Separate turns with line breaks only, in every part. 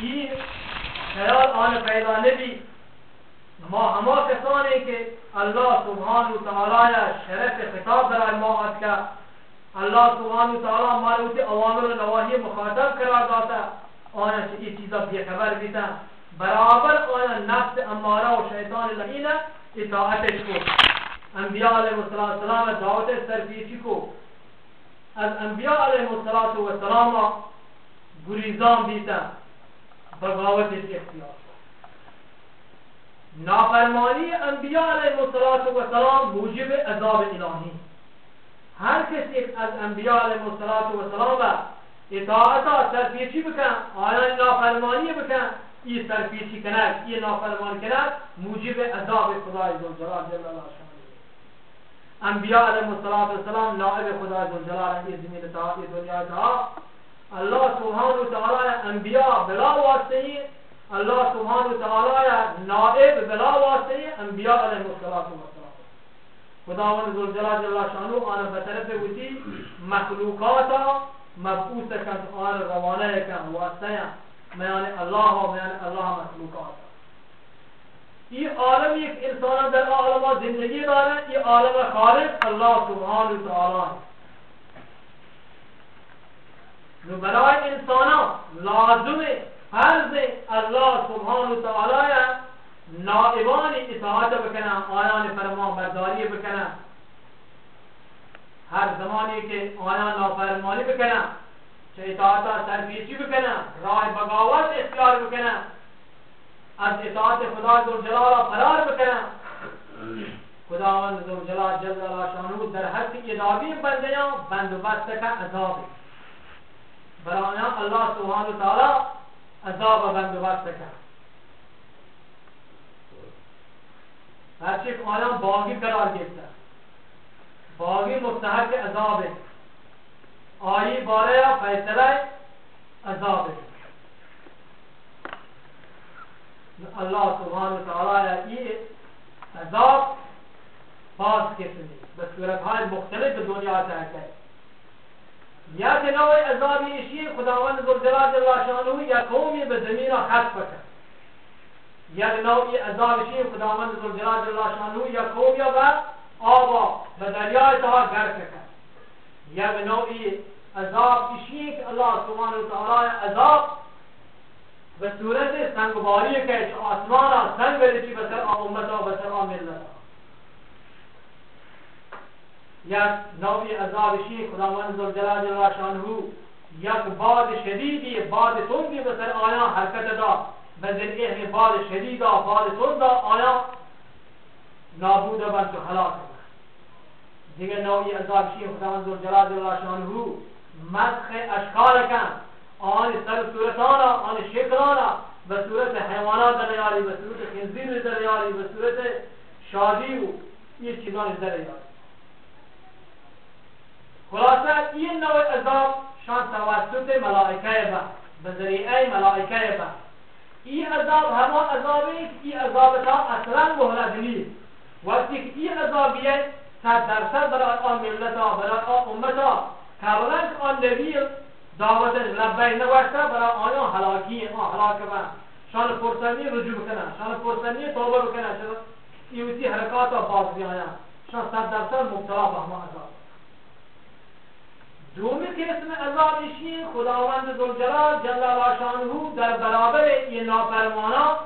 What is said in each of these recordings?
N خیال آن پیدا نبی ما هما کسانی که الله سبحانه و تعالی شرف خطاب برای ما آد که الله سبحانه و تعالی ما رو اوامر و نواهی مخاطب قرار داده آن این چیزا بیخبر بیتن برابر آن نفس اماره و شیطان لعینه اطاعتش کو. انبیاء علیه السلام دعوت سرپیچی کو. از انبیاء علیه السلام گریزان بیتن بغاوتش اختیار نافرمانی انبیاء علیه السلام موجب عذاب الهی هر کسی از انبیاء علیه السلام اطاعتا سرپیچی بکن، آیا نافرمانی بکن، ای سرپیچی کند ای نافرمان کند موجب عذاب خدای زلجلال جل اللہ انبیاء علیه السلام نائب خدای زلجلال این زمین تا دنیا تا اللہ سبحانہ وتعالی انبیاء بلا واسطے اللہ سبحانہ وتعالی نائب بلا واسطے انبیاء علیہ الصلوۃ والسلام خداوند ذو الجلال جل شانو انا بطرف وتی، مخلوقات مبعوث کن آن روانه کن واسطه میان الله و میان الله مخلوقات این عالم یک انسان در عالم زندگی داره این عالم خالق الله سبحانه و تعالی نو برای انسان ها لازم فرض الله سبحانه و تعالی نائبان اطاعت بکنن، آیان فرمان برداری بکنن. هر زمانی که آیان نافرمانی بکنن چه اطاعت سرپیچی بکنن راه بغاوت اختیار بکنن. از اطاعت خدا ذوالجلال فرار بکنن. خداوند ذوالجلال جل شانو در حد ادابی بندیان بندوبست که عذابی. برای الله سبحانه و تعالی عذاب و بندوبست کرد هرچی که آیان باقی قرار گرفته باقی مستحق عذابه آیی باره فیصله عذابه الله سبحانه و تعالی این عذاب باز کسی به صورتهای مختلف دنیا تحکه یا که نوع عذابی اشی خداوند ذوالجلال جل شانه یا قومی به زمین خط بکن. یا نوعی عذاب اشی خداوند ذوالجلال جل شانه یا قومی به آبا به دریای تها غرق کن یا به عذاب اشی که الله سبحانه و تعالی عذاب به صورت سنگباری که آسمان سنگ بده بسر امتا و بسر ملتا یک نوعی عذابشی خداوند ذوالجلال جل شانه یک باد شدیدی باد تندی به سر آیا حرکت دا به ذریعه باد شدید باد تند آیا نابود بند و هلاک دیگه نوعی عذابشی خداوند ذوالجلال جل شانه مسخ اشکال کن آن سر صورتانا، آن شکلانا. به صورت حیوانات در یاری به صورت خنزیر در یاری به صورت شادی و این چیزان در یاری خلاصه این نوع عذاب شان توسط ملائکه با، به ذریعه ملائکه با. این عذاب همان عذابی که این عذاب تا اصلا مهلت نیست. وقتی که این عذابیه صد درصد برای آن ملتا برای آن امتا قبلا که آن نبی دعوتش لبی نوشته برای آنها هلاکی، آن هلاک با شان فرسنی رجوع کنن، شان فرسنی توبه بکنن. شان ایوتی حرکات باز بیاین شان صد درصد مبتلا به همه عذاب. دومی که اسم عذابشی خداوند ذوالجلال جل شانه در برابر این نافرمانا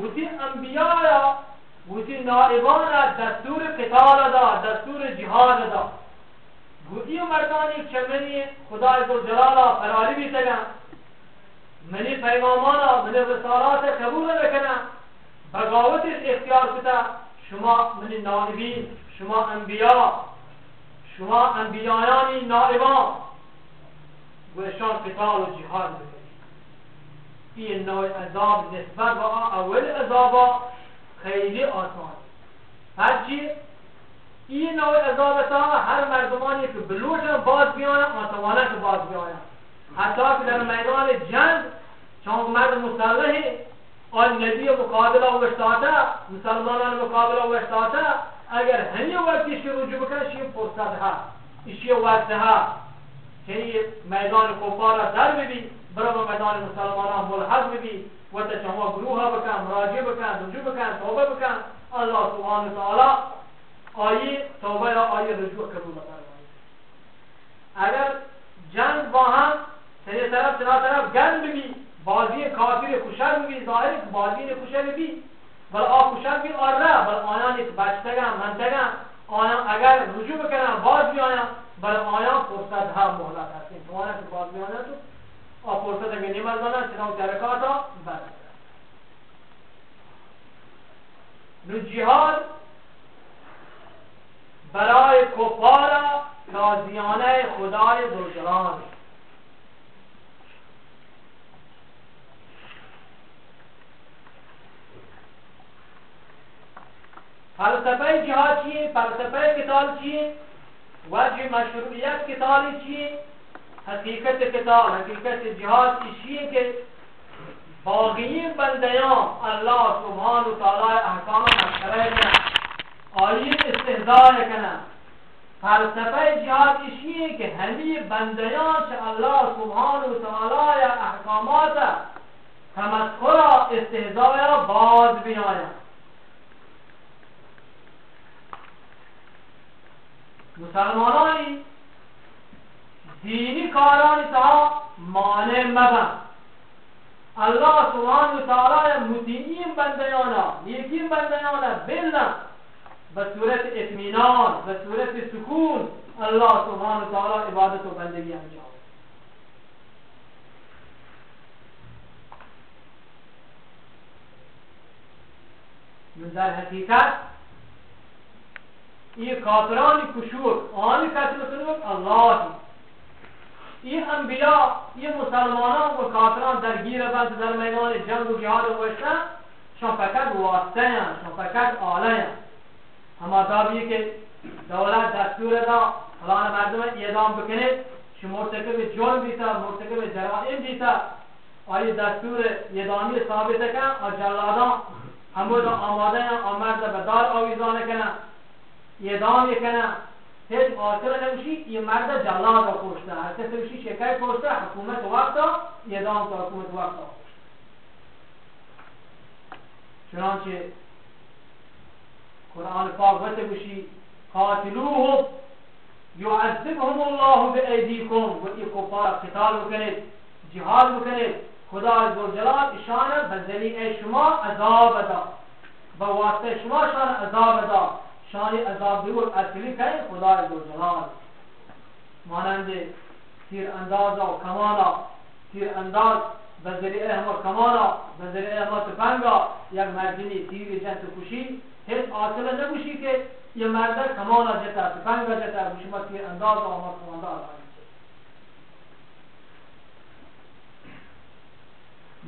وتی انبیاء یا وتی نائبان دستور قتال دا دستور جهاد دا گویی مردانی که منی خدای ذوالجلال فراری بیتگن منی پیغامانا، منی رسالات قبول بکنن بغاوتش اختیار کتا، شما منی نائبین، شما انبیاء۔ شما انبیایانی نائبان و اشان قتال و جهاد بکنید این نوع عذاب نسبت با اول عذابا خیلی آسان. هرچی این نوع عذاب تا هر مردمانی که بلوچن باز بیانه آتوانه که باز بیانه حتی که در میدان جنگ چون مرد مسلحی آن نبی مقابله و اشتاته مسلمانان مقابله و اشتاته ئەگەر هەنیە وا پێشکە ڕوجبەکەشی فرصت ها شی وقت ها، هەی میدان قۆپارە در ببی برە میدان مەدانی مسلمانان می بی ببی شما گروه ها بکن مراجع بکەن رجوع کن، توبه بکن، الله سبحانه تعالی آیه توبه یا آیه رجوع قبول بکنه اگر جنگ با هم سه طرف سه طرف می بی، بازی کافر می بی، ظاهر بازی می ببی ولی آکوشان که آره بل آنان ایت بچتگم منتگم آنان اگر رجوع بکنم باز بیانم بل آنان فرصت ها محلت هستیم. تو آنان که باز بیانم تو. آ فرصت اگه نیم از دانن چنان ترکاتا بس نو جهاد برای کفار تازیانه خدای زوجرانه فلسفه جهاد چیه؟ فلسفه کتال چیه؟ وجه مشروعیت کتالی چیه؟ حقیقت کتال حقیقت جهاد چیه که باقی بندیان الله سبحانه و تعالی احکام مسخره کنه آیین استهزاء کنه فلسفه جهاد اشیه که همه بندیان چه الله سبحانه و تعالی احکامات تمسخر استهزاء باز بیاید مسلمانانی دینی کارانی تا مانع مبن. الله سبحانه و تعالی مطیعین بندیانا نیکین بندیانا بلنا به صورت اطمینان به صورت سکون الله سبحانه و تعالی عبادت و بندگی انجام. در حقیقت این کافرانی کشور، آنی کسی بکنید اللهی این انبیا این مسلمانان و کافران درگیر بند در میدان جنگ و جهاد و وشتن شان فقط واسطه هم شان فقط آله هم اما دابیه که دولت، دستور دا فلان مردم اعدام بکنید که مرتکب جرم بیتا مرتکب جرائم بیتا آیه دستور اعدامی ثابت کن و جلادان همون آماده هم آمرد به دار آویزانه کنن اعدام کنن هیچ قاتل نمیشی، یه مرد جلاد را کشته. هر کسی بشی شکای کشته، حکومت وقتا اعدام تا حکومت وقتا چنانچه قرآن پاک وقت بشی قاتلوهم يعذبهم الله بأيديكم و ای کفار قتال بکنید جهاد بکنید خدا عزوجلال اشانه به شما عذاب دا به واسطه شما شان عذاب دا شان عذاب دور اصلی که خدای جلال. مانند تیر انداز و کمانا تیر انداز به ذریعه همه کمانا به ذریعه همه تفنگا یک مردمی تیر جنت کشی. هیچ آسل نبوشی که یه مرد کمانا جتا تفنگا جتا. شما تیر انداز و همه کمانداز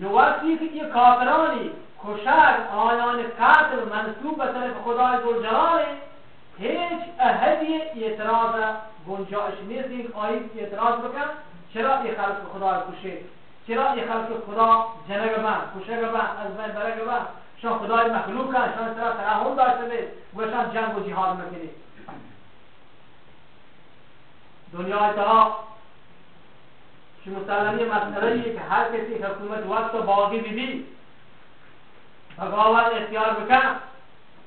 نو وقتی که یه کافرانی کشر آیان قتل منصوب به طرف خدای جلاله هیچ احدی اعتراض گنجایش نیست. این آیت اعتراض بکن چرا این خلق خدا کشه چرا این خلق خدا جنگ بند کشه بند از بین برگ بند؟ شان خدای مخلوق کن شان چرا ترحم داشته بید و شان جنگ و جهاد مکنید دنیای تا که مسلمی مسئله که هر کسی حکومت وقت باقی بیدی بغاوت اختیار بکن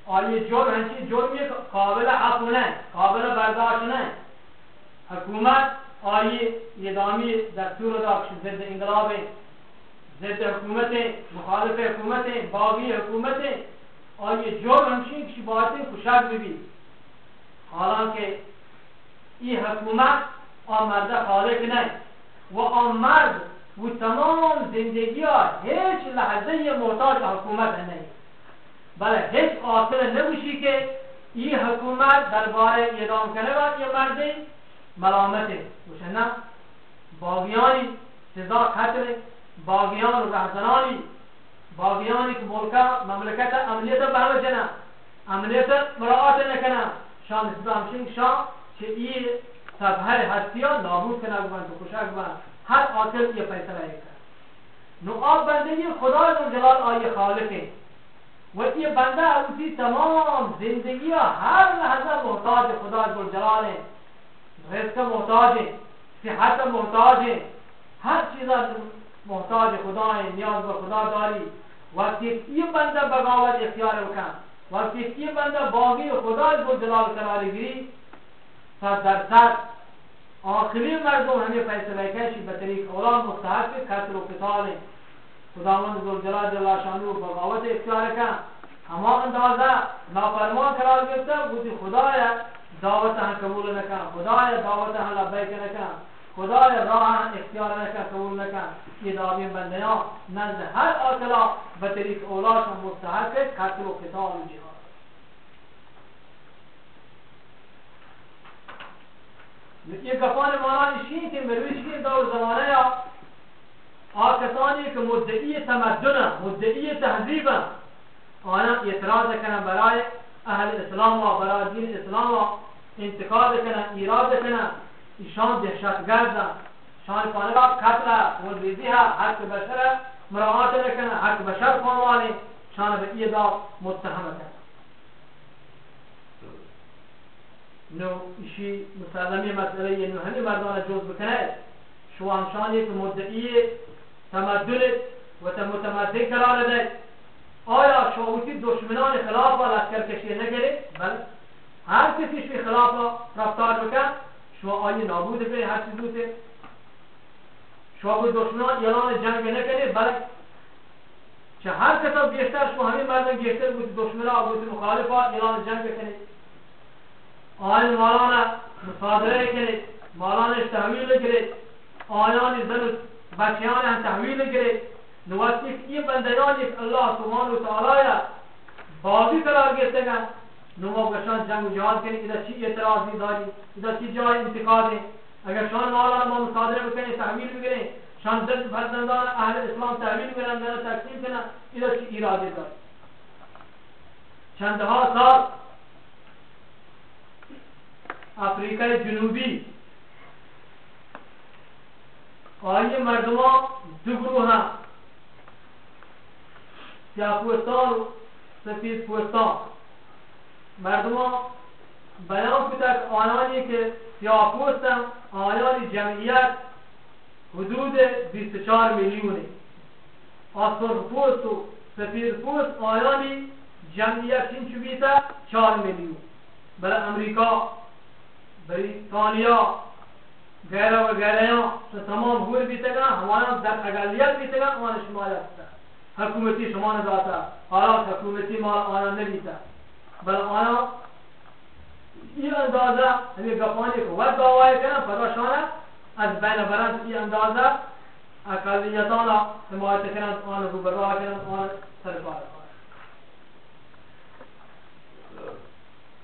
آیه جرم هنچی جرمی قابل عفو نه، قابل برداشت نه. حکومت آیه ادامی دستور دا ضد انقلاب، ضد حکومت، مخالف حکومت، باقی حکومت. آیه جرم همچین کشی باید کشک ببین. حالانکه این حکومت آن مرد خالق نه و آن مرد و تمام زندگی ها هیچ لحظه محتاج حکومت نه بله هیچ آسل نبوشی که این حکومت درباره اعدام کنه و یه مردی ملامته گوشه نه باقیانی سزا قتل باقیان و رهزنانی باقیانی که ملکا مملکت امنیت به جنه امنیت مراعات نکنه شان اسلام شنگ شان که این تبهر هستی ها نابود کنه ببند و خوشک هر آتل یه فیصله کرد نو آب بندگی خدای جلال آیه خالقه و یہ بندہ اسی تمام زندگی ہر لحظہ محتاج خدا جلال ہے رزق محتاج ہے صحت محتاج ہے ہر چیز محتاج خدا ہیں، نیاز به خدا داری۔ وقتی یہ بندہ بغاوت اختیار بکن وقتی یہ بندہ باغی خدا کو جلال قرار گیری تا در سر آخری مردم ہمیں فیصلہ کشی بطریق اولاد مستحق قتل و قتال خداوند ذو جلال جلال شانو بغاوت اختیار کن. ہما اندازہ نافرمان قرار گرفته بودی خدایا دعوت ہاں قبول نکن. خدایا دعوت ہاں لبیک نکن. خدایا راہ اختیار نکن، قبول نکن. یہ دعوی بندیاں، نزد ہر آکلا بطریق اولاد مستحق قتل و قتال و جهاد یہ گفان مانا اشین کہ مرویش کی دور زمانه یا آکسانی که مدعی تمدن مدعی تهذیب آیا اعتراض کنن برای اهل اسلام و برای دین اسلام و انتقاد کنن ایراد کنن ایشان دهشتگردن شان پانگا قتل و ریزی ها حق بشر مراعات نکنن حق بشر پانوالی شان به ایدا متهم کنن نو ایشی مسلمی مسئله نو همی مردان جوز بکنه شو همشان یک مدعی تمدن و متمدن قرار ده آیا شاوتی دشمنان خلاف و لشکر کشی نگره بله هر کسیش به خلاف را رفتار بکن. شما آیه نابود کنی هر چیز بوده. شما به دشمنان اعلان جنگ نکنی بله چه هر کسا بیشتر شما همین مردم بیشتر بود دشمنان بود مخالف اعلان جنگ کنید آیه مالانا مصادره کنید مالانش تحویل کنید آیان زن و بچیان هم تحویل کنید نواستی که این الله سبحانه و تعالی بازی قرار گرفتگن نما بشان جنگ و جهاد کنی اذا چی اعتراضی داری اذا چی جای انتقادی اگر شان مولانا ما مصادره بکنی تحویل بگیرین شان دل فرزندان اهل اسلام تحویل بگیرن دل تقسیم کنن اذا چی ایرادی داری۔ چندها سال افریقای جنوبی آیه مردمان دو گروه هم سیاه پوستان و سفید پوستان مردمان بیان کتک آیانی که سیاه پوستن آیانی جمعیت حدود 24 میلیونه آسر پوست و سفید پوست آیانی جمعیت چین چو بیتا 4 میلیون برای امریکا بھئی بریتانیا غیره و غیره تمام هور بیتگا ہمارا در اقلیت بیتگا آن شمالیت حکومتی شما نداتا حالا حکومتی ما آیا نبیتا بل آیا این اندازه همی گفانی که ود دعوای کنن پداشانه از بین برند این اندازه اقلیتان حمایت کنند آن رو براه کنند آن سرکار۔ کنند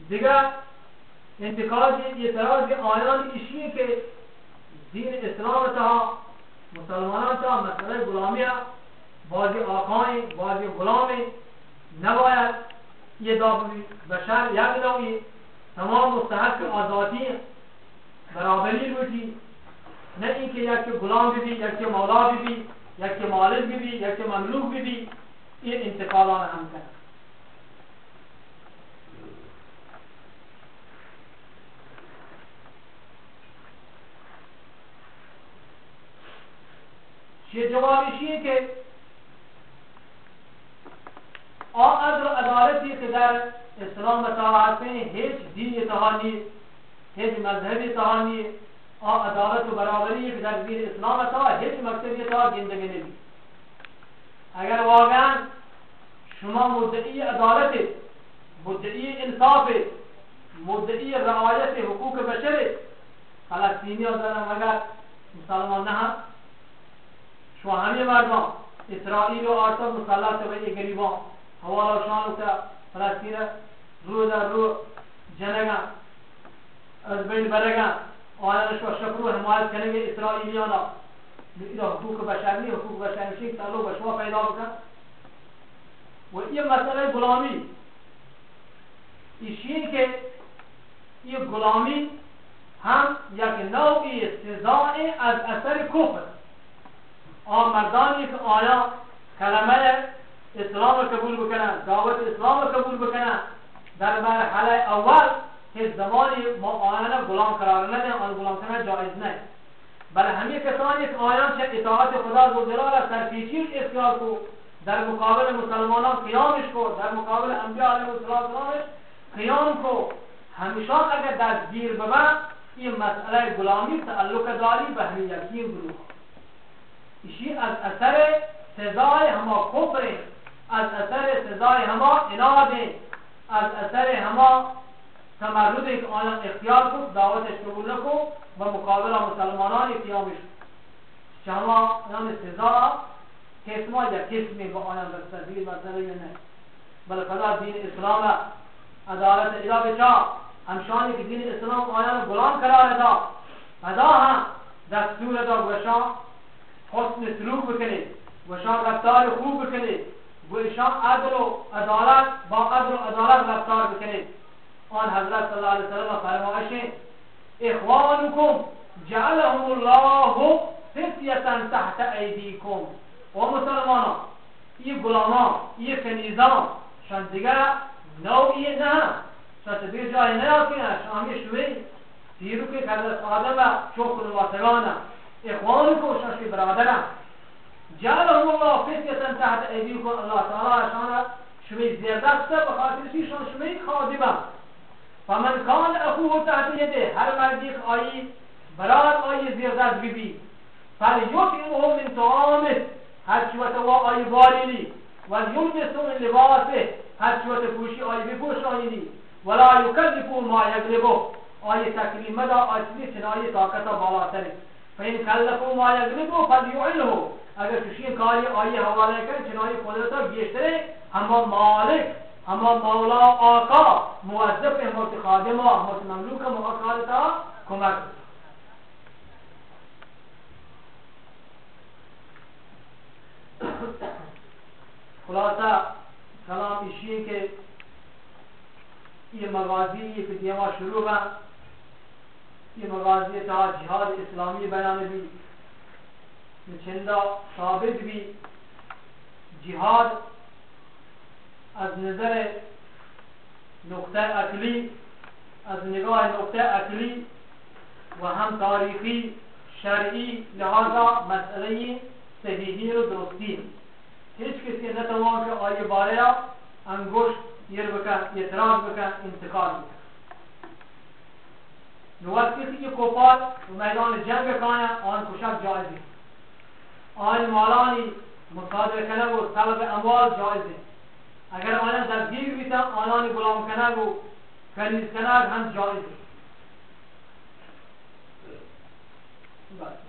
دیگر انتقاد اعتراض آیان ایشی که دین اسلام تا مسلمانان تا مسئله غلامی بعضی آقای بعضی غلامی نباید۔ یه دابوی بشر یک نوعی تمام مستحق آزادی برابری روتی نه اینکه یک غلام ببی یک مولا ببی یک مالک ببی یک مملوک ببی این انتقالان هم کنه چه جوابیشیه که آن عدل و عدالتی که در اسلام متوعد هیچ دین اتحانی هیچ مذهبی اتحانی آن عدالت و برابری که دین اسلام اتحاد هیچ مکتبی اتحاد زندگی نبی اگر واقعا شما مدعی عدالت، مدعی انصاف، مدعی رعایت حقوق بشر، فلسطینی ها مگر مسلمان نه شما همه مردم، اسرائیل و آرتا مسلط به گریبان حوالا شان کا فلسطین، رو در رو جنگا از بین برگا آیانش و شکر و حمایت کنگے اسرائیلیانا. میرا حقوق بشری حقوق بشری تعلق به شما پیدا بکن. و این مسئله غلامی. ایشین که این غلامی هم یک نوعی سزاء از اثر کفر. آن مردانی که آیا کلمه اسلام قبول بکنن دعوت اسلام قبول بکنن در مرحله اول که زمانی ما آنها غلام قرار نده، آن غلام کنن جایز نه. بل همه کسانی که آیان چه اطاعت خدا و جلال سرپیچی اختیار کو. در مقابل مسلمانان قیامش کو. در مقابل انبیاء علیه السلامش قیام کو. همیشه اگر دستگیر ببن این مسئله غلامی تعلق داری، به همین یقین بلوغ ایشی از اثر سزای هما کفر از اثر سزای هما اناد از اثر هما تمرد که آیان اختیار کو دعوتش قبول نکو و مقابل مسلمانان قیامش شما نام سزا کسما یا کسمی با آیان رسدی مسئله یا نه. بل خدا دین اسلام عدالت ادا بچا. همشانی که دین اسلام آیان غلام قرار دا ادا هم دستور دا وشا حسن سلوک بکنید وشا رفتار خوب بکنید وشا عدل و عدالت با عدل و عدالت رفتار بکنید. آن حضرت صلی اللہ علیہ وسلم فرمایشیں اخوانکم جعلهم الله فتیتا تحت ایدیکم. و مسلمانا یہ غلاما یہ کنیزان شان دیگر نوعی نه شان دیگر جای نه. آکنه شامی شوی تیرو که حضرت آدم چوکل اخوان کوشش که برادران جعلهم الله فتیه تحت ایدیکم. الله تعالی شان شما زیادت بخاطر خاطر شان شما خادمه فمن کان اخوه تحت یده هر مردی آیی براد آیی زیادت بیبی. فلیطعمه من طعامه هر چی وا آیی والیلی و یلبس من لباسه هر چی وقت پوشی آیی بپوشانیلی ولا یکلفو ما یکلبو آیه تکریم مدا آیه چنایی طاقت بالاتره فین کلفه ما یغلبه فلیعنه اگر چشین کاری آیی حواله کن چنایی قدرتا بیشتره اما مالک اما مولا آقا موظف همت خادم و همت مملوک مقاکارتا کمک خلاصہ، کلام اشیئے کہ یہ مغازی، یہ کہ دیما شروع ہے یہ مغازی تا جہاد اسلامی بیان بھی چندہ ثابت بھی، جہاد از نظر نقطه اکلی از نگاه نقطه اکلی و هم تاریخی، شرعی لحاظا مسئله صحیحی و درستی هیچ کسی نتوان که آیه باره انگشت یر بکن اعتراض بکن انتقال بکن نوست کسی که کفار و میدان جنگ کانه آن کشک جایزی آن مالانی مصادره کنه و طلب اموال جایزی اگر آنها دستگیر بیتن آنان غلام کنگ و کنیز کنگ هم جایز است